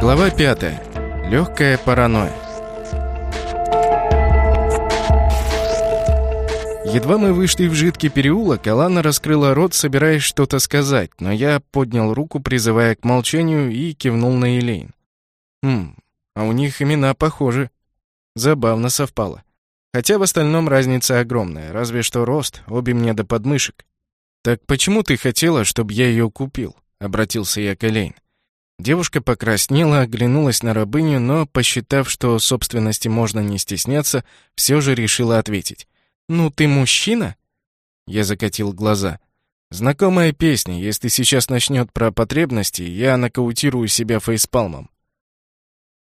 Глава 5. Легкая паранойя. Едва мы вышли в жидкий переулок, Алана раскрыла рот, собираясь что-то сказать, но я поднял руку, призывая к молчанию, и кивнул на Элейн. Хм, а у них имена похожи. Забавно совпало. Хотя в остальном разница огромная, разве что рост, обе мне до подмышек. «Так почему ты хотела, чтобы я ее купил?» — обратился я к Элейн. Девушка покраснела, оглянулась на рабыню, но, посчитав, что собственности можно не стесняться, все же решила ответить. «Ну, ты мужчина?» Я закатил глаза. «Знакомая песня. Если сейчас начнет про потребности, я нокаутирую себя фейспалмом».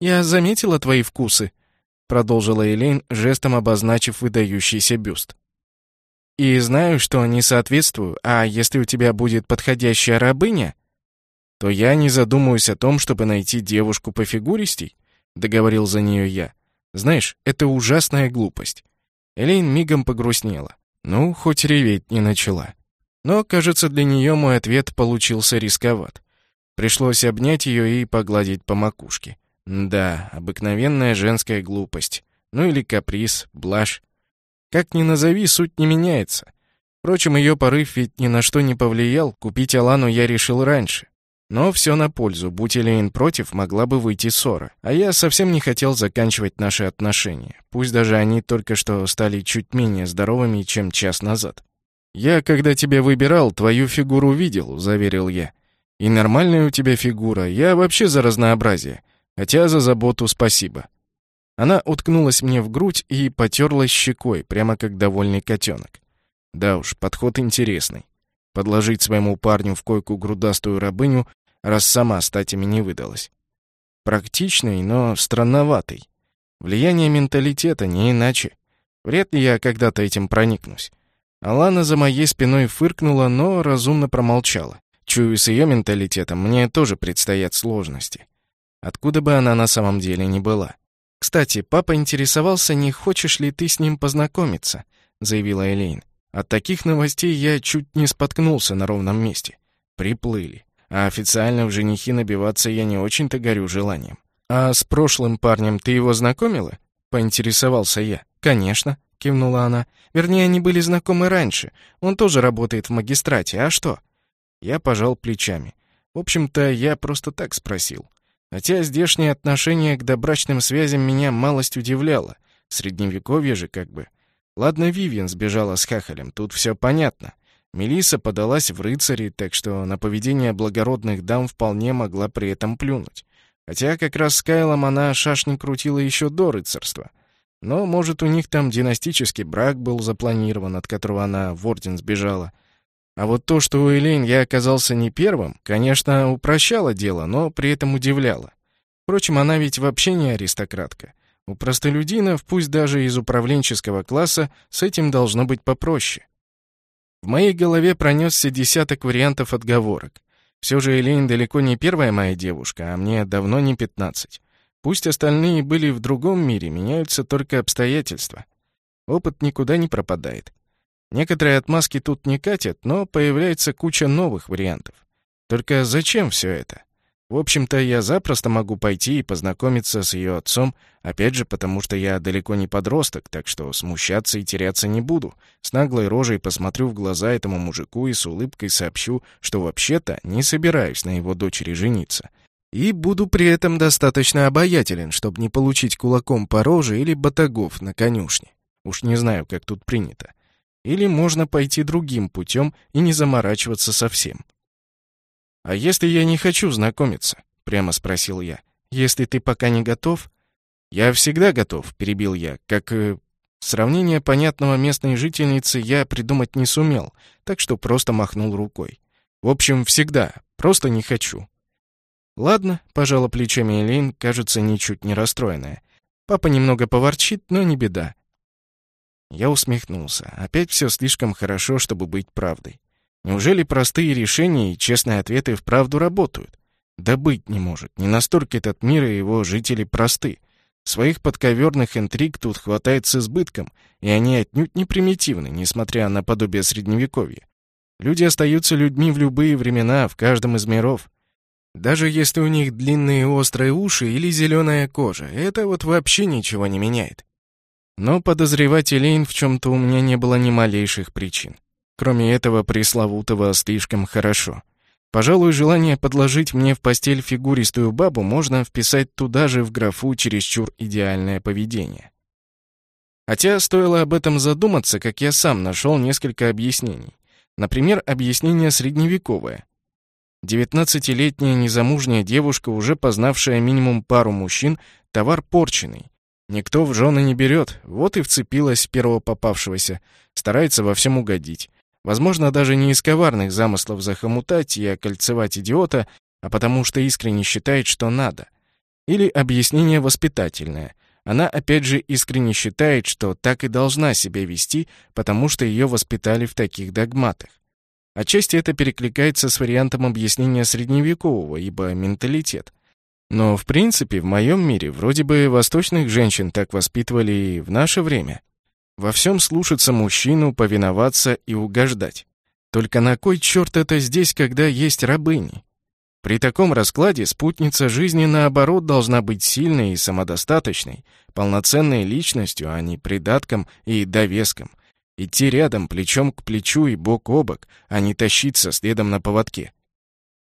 «Я заметила твои вкусы», — продолжила Элейн, жестом обозначив выдающийся бюст. «И знаю, что не соответствую, а если у тебя будет подходящая рабыня...» то я не задумаюсь о том, чтобы найти девушку по фигуристей, договорил за нее я. Знаешь, это ужасная глупость. Элейн мигом погрустнела. Ну, хоть реветь не начала. Но, кажется, для нее мой ответ получился рисковат. Пришлось обнять ее и погладить по макушке. Да, обыкновенная женская глупость. Ну или каприз, блажь. Как ни назови, суть не меняется. Впрочем, ее порыв ведь ни на что не повлиял, купить Алану я решил раньше. Но все на пользу, будь Элейн против, могла бы выйти ссора. А я совсем не хотел заканчивать наши отношения, пусть даже они только что стали чуть менее здоровыми, чем час назад. «Я, когда тебя выбирал, твою фигуру видел», — заверил я. «И нормальная у тебя фигура, я вообще за разнообразие, хотя за заботу спасибо». Она уткнулась мне в грудь и потерлась щекой, прямо как довольный котенок. Да уж, подход интересный подложить своему парню в койку грудастую рабыню, раз сама статями не выдалась. Практичный, но странноватый. Влияние менталитета не иначе. Вряд ли я когда-то этим проникнусь. Алана за моей спиной фыркнула, но разумно промолчала. Чую, с ее менталитетом мне тоже предстоят сложности. Откуда бы она на самом деле ни была. «Кстати, папа интересовался, не хочешь ли ты с ним познакомиться», — заявила Элейн. От таких новостей я чуть не споткнулся на ровном месте. Приплыли. А официально в женихи набиваться я не очень-то горю желанием. «А с прошлым парнем ты его знакомила?» — поинтересовался я. «Конечно», — кивнула она. «Вернее, они были знакомы раньше. Он тоже работает в магистрате. А что?» Я пожал плечами. В общем-то, я просто так спросил. Хотя здешнее отношение к добрачным связям меня малость удивляло. Средневековье же как бы. Ладно, Вивиан сбежала с хахалем, тут все понятно. Мелиса подалась в рыцари, так что на поведение благородных дам вполне могла при этом плюнуть. Хотя как раз с Кайлом она шашни крутила еще до рыцарства. Но, может, у них там династический брак был запланирован, от которого она в орден сбежала. А вот то, что у Элейн я оказался не первым, конечно, упрощало дело, но при этом удивляло. Впрочем, она ведь вообще не аристократка. У простолюдинов, пусть даже из управленческого класса, с этим должно быть попроще. В моей голове пронесся десяток вариантов отговорок. Все же Элейн далеко не первая моя девушка, а мне давно не пятнадцать. Пусть остальные были в другом мире, меняются только обстоятельства. Опыт никуда не пропадает. Некоторые отмазки тут не катят, но появляется куча новых вариантов. Только зачем все это? В общем-то, я запросто могу пойти и познакомиться с ее отцом, опять же, потому что я далеко не подросток, так что смущаться и теряться не буду. С наглой рожей посмотрю в глаза этому мужику и с улыбкой сообщу, что вообще-то не собираюсь на его дочери жениться. И буду при этом достаточно обаятелен, чтобы не получить кулаком по роже или батагов на конюшне. Уж не знаю, как тут принято. Или можно пойти другим путем и не заморачиваться совсем. «А если я не хочу знакомиться?» — прямо спросил я. «Если ты пока не готов?» «Я всегда готов», — перебил я. «Как э, сравнение понятного местной жительницы я придумать не сумел, так что просто махнул рукой. В общем, всегда, просто не хочу». «Ладно», — пожала плечами Элейн, кажется, ничуть не расстроенная. «Папа немного поворчит, но не беда». Я усмехнулся. Опять все слишком хорошо, чтобы быть правдой. Неужели простые решения и честные ответы вправду работают? Да быть не может. Не настолько этот мир и его жители просты. Своих подковерных интриг тут хватает с избытком, и они отнюдь не примитивны, несмотря на подобие средневековья. Люди остаются людьми в любые времена, в каждом из миров. Даже если у них длинные острые уши или зеленая кожа, это вот вообще ничего не меняет. Но подозревать Элейн в чем-то у меня не было ни малейших причин. Кроме этого пресловутого «слишком хорошо». Пожалуй, желание подложить мне в постель фигуристую бабу можно вписать туда же в графу чересчур идеальное поведение. Хотя стоило об этом задуматься, как я сам нашел несколько объяснений. Например, объяснение средневековое. Девятнадцатилетняя незамужняя девушка, уже познавшая минимум пару мужчин, товар порченный. Никто в жены не берет, вот и вцепилась первого попавшегося, старается во всем угодить. Возможно, даже не из коварных замыслов захомутать и окольцевать идиота, а потому что искренне считает, что надо. Или объяснение воспитательное. Она опять же искренне считает, что так и должна себя вести, потому что ее воспитали в таких догматах. Отчасти это перекликается с вариантом объяснения средневекового, ибо менталитет. Но, в принципе, в моем мире вроде бы восточных женщин так воспитывали и в наше время. Во всем слушаться мужчину, повиноваться и угождать. Только на кой черт это здесь, когда есть рабыни? При таком раскладе спутница жизни, наоборот, должна быть сильной и самодостаточной, полноценной личностью, а не придатком и довеском. Идти рядом, плечом к плечу и бок о бок, а не тащиться следом на поводке.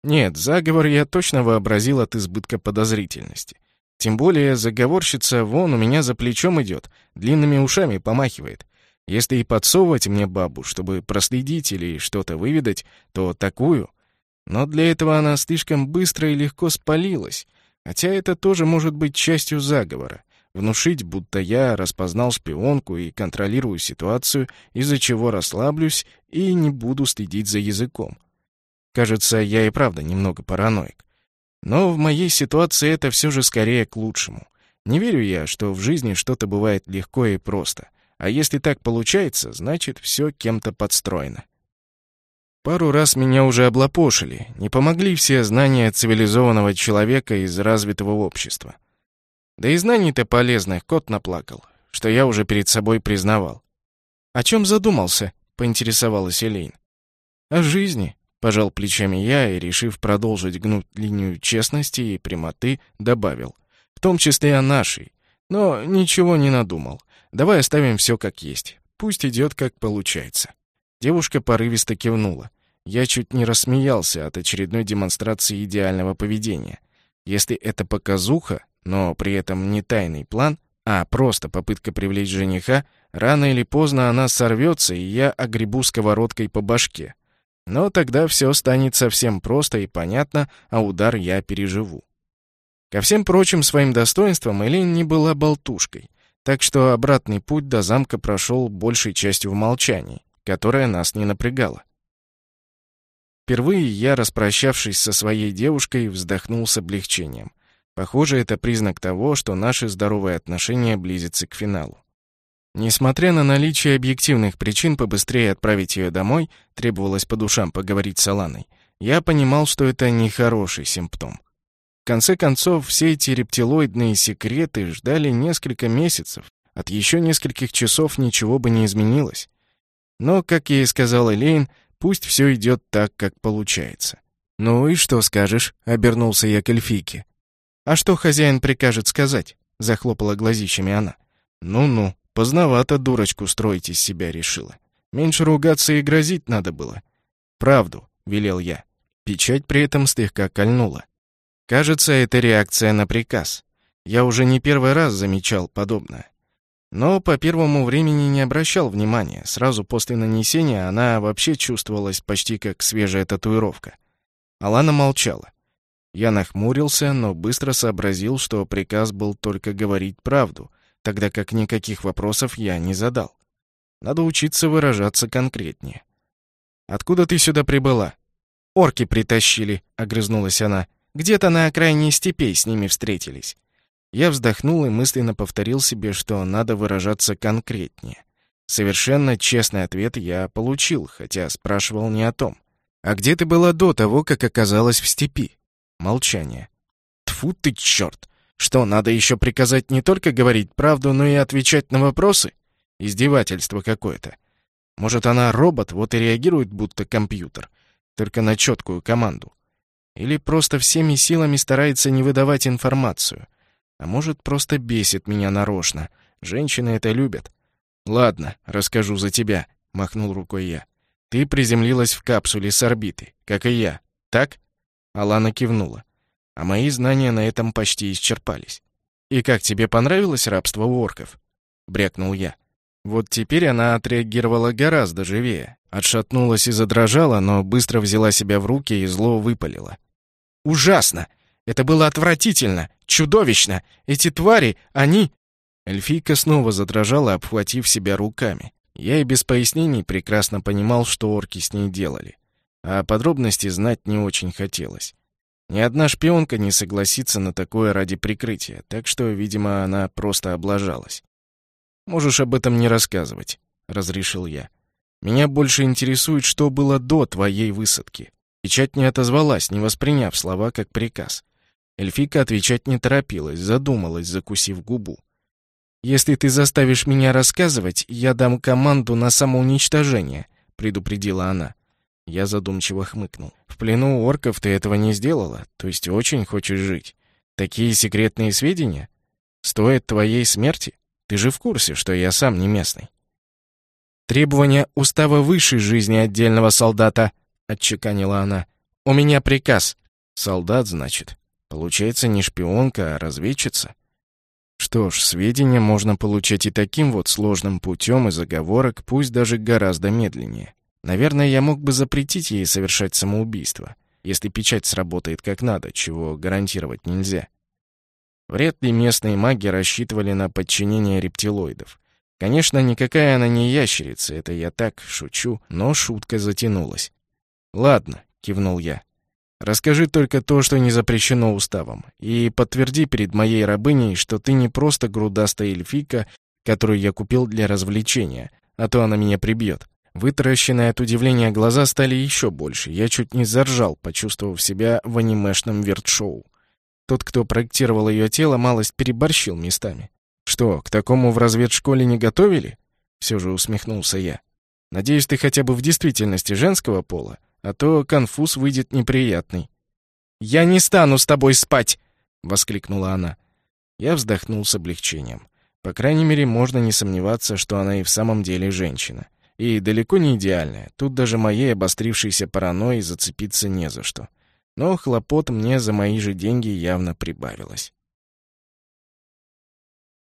Нет, заговор я точно вообразил от избытка подозрительности. Тем более заговорщица вон у меня за плечом идет, длинными ушами помахивает. Если и подсовывать мне бабу, чтобы проследить или что-то выведать, то такую. Но для этого она слишком быстро и легко спалилась. Хотя это тоже может быть частью заговора. Внушить, будто я распознал шпионку и контролирую ситуацию, из-за чего расслаблюсь и не буду следить за языком. Кажется, я и правда немного параноик. Но в моей ситуации это все же скорее к лучшему. Не верю я, что в жизни что-то бывает легко и просто. А если так получается, значит, все кем-то подстроено. Пару раз меня уже облапошили, не помогли все знания цивилизованного человека из развитого общества. Да и знаний-то полезных кот наплакал, что я уже перед собой признавал. «О чем задумался?» — поинтересовалась Элейн. «О жизни», Пожал плечами я и, решив продолжить гнуть линию честности и прямоты, добавил. В том числе о нашей. Но ничего не надумал. Давай оставим все как есть. Пусть идет, как получается. Девушка порывисто кивнула. Я чуть не рассмеялся от очередной демонстрации идеального поведения. Если это показуха, но при этом не тайный план, а просто попытка привлечь жениха, рано или поздно она сорвется, и я огребу сковородкой по башке. Но тогда все станет совсем просто и понятно, а удар я переживу. Ко всем прочим своим достоинствам Элин не была болтушкой, так что обратный путь до замка прошел большей частью в молчании, которое нас не напрягало. Впервые я, распрощавшись со своей девушкой, вздохнул с облегчением. Похоже, это признак того, что наши здоровые отношения близятся к финалу. Несмотря на наличие объективных причин побыстрее отправить ее домой, требовалось по душам поговорить с Аланой, я понимал, что это нехороший симптом. В конце концов, все эти рептилоидные секреты ждали несколько месяцев, от еще нескольких часов ничего бы не изменилось. Но, как я и сказал Элейн, пусть все идет так, как получается. «Ну и что скажешь?» — обернулся я к эльфийке. «А что хозяин прикажет сказать?» — захлопала глазищами она. «Ну-ну», Поздновато дурочку строить из себя решила. Меньше ругаться и грозить надо было. Правду, велел я. Печать при этом слегка кольнула. Кажется, это реакция на приказ. Я уже не первый раз замечал подобное. Но по первому времени не обращал внимания. Сразу после нанесения она вообще чувствовалась почти как свежая татуировка. Алана молчала. Я нахмурился, но быстро сообразил, что приказ был только говорить правду, тогда как никаких вопросов я не задал. Надо учиться выражаться конкретнее. «Откуда ты сюда прибыла?» «Орки притащили», — огрызнулась она. «Где-то на окраине степей с ними встретились». Я вздохнул и мысленно повторил себе, что надо выражаться конкретнее. Совершенно честный ответ я получил, хотя спрашивал не о том. «А где ты была до того, как оказалась в степи?» Молчание. Тфу ты, черт! Что, надо еще приказать не только говорить правду, но и отвечать на вопросы? Издевательство какое-то. Может, она робот, вот и реагирует, будто компьютер. Только на четкую команду. Или просто всеми силами старается не выдавать информацию. А может, просто бесит меня нарочно. Женщины это любят. «Ладно, расскажу за тебя», — махнул рукой я. «Ты приземлилась в капсуле с орбиты, как и я, так?» Алана кивнула. А мои знания на этом почти исчерпались. «И как тебе понравилось рабство у орков?» — брякнул я. Вот теперь она отреагировала гораздо живее. Отшатнулась и задрожала, но быстро взяла себя в руки и зло выпалила. «Ужасно! Это было отвратительно! Чудовищно! Эти твари, они...» Эльфийка снова задрожала, обхватив себя руками. Я и без пояснений прекрасно понимал, что орки с ней делали. А подробности знать не очень хотелось. Ни одна шпионка не согласится на такое ради прикрытия, так что, видимо, она просто облажалась. «Можешь об этом не рассказывать», — разрешил я. «Меня больше интересует, что было до твоей высадки». Печать не отозвалась, не восприняв слова как приказ. Эльфика отвечать не торопилась, задумалась, закусив губу. «Если ты заставишь меня рассказывать, я дам команду на самоуничтожение», — предупредила она. Я задумчиво хмыкнул. «В плену орков ты этого не сделала, то есть очень хочешь жить. Такие секретные сведения? Стоят твоей смерти?» Ты же в курсе, что я сам не местный. Требования устава высшей жизни отдельного солдата, отчеканила она. У меня приказ. Солдат, значит. Получается не шпионка, а разведчица. Что ж, сведения можно получать и таким вот сложным путем из заговорок, пусть даже гораздо медленнее. Наверное, я мог бы запретить ей совершать самоубийство, если печать сработает как надо, чего гарантировать нельзя. Вряд ли местные маги рассчитывали на подчинение рептилоидов. Конечно, никакая она не ящерица, это я так шучу, но шутка затянулась. «Ладно», — кивнул я. «Расскажи только то, что не запрещено уставом, и подтверди перед моей рабыней, что ты не просто грудастая эльфика, которую я купил для развлечения, а то она меня прибьет». Вытаращенные от удивления глаза стали еще больше. Я чуть не заржал, почувствовав себя в анимешном вертшоу. Тот, кто проектировал ее тело, малость переборщил местами. «Что, к такому в разведшколе не готовили?» Все же усмехнулся я. «Надеюсь, ты хотя бы в действительности женского пола, а то конфуз выйдет неприятный». «Я не стану с тобой спать!» — воскликнула она. Я вздохнул с облегчением. По крайней мере, можно не сомневаться, что она и в самом деле женщина. И далеко не идеальная. Тут даже моей обострившейся паранойи зацепиться не за что но хлопот мне за мои же деньги явно прибавилось.